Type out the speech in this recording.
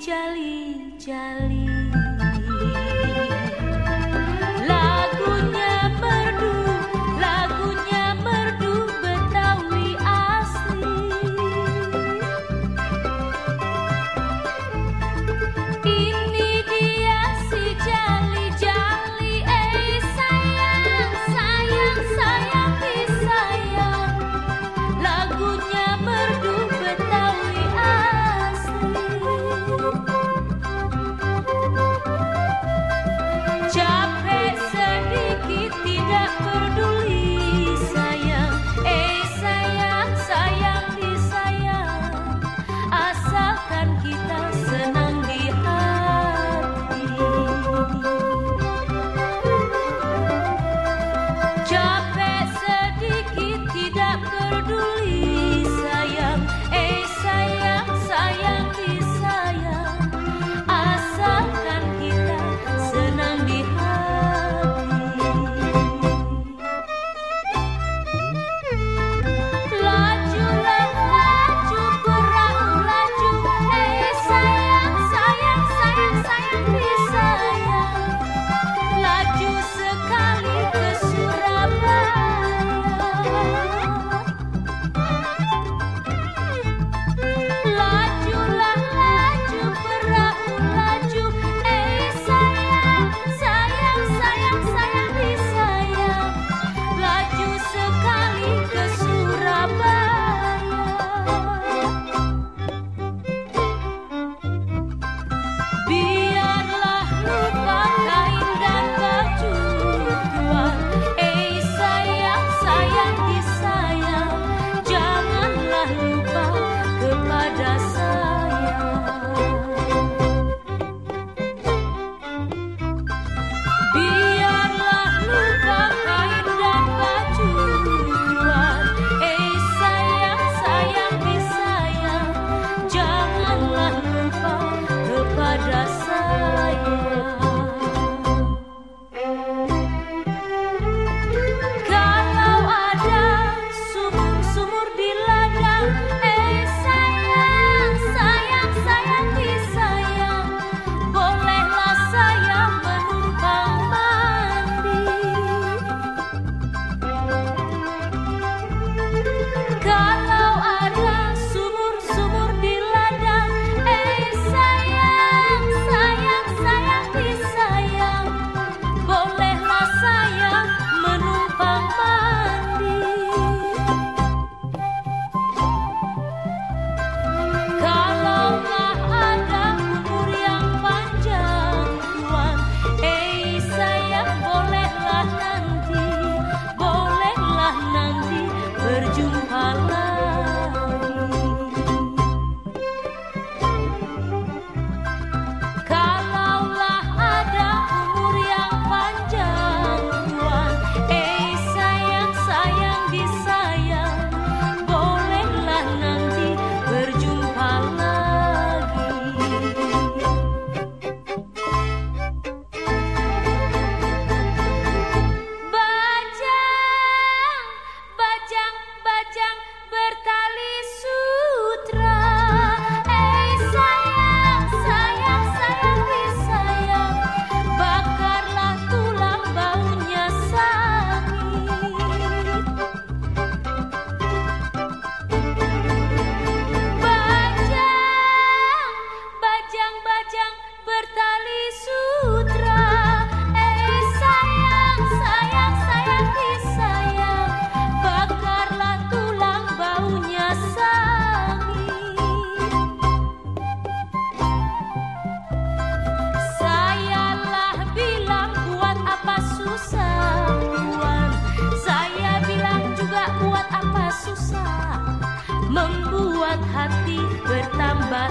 Jali jali. peduli hati bertambah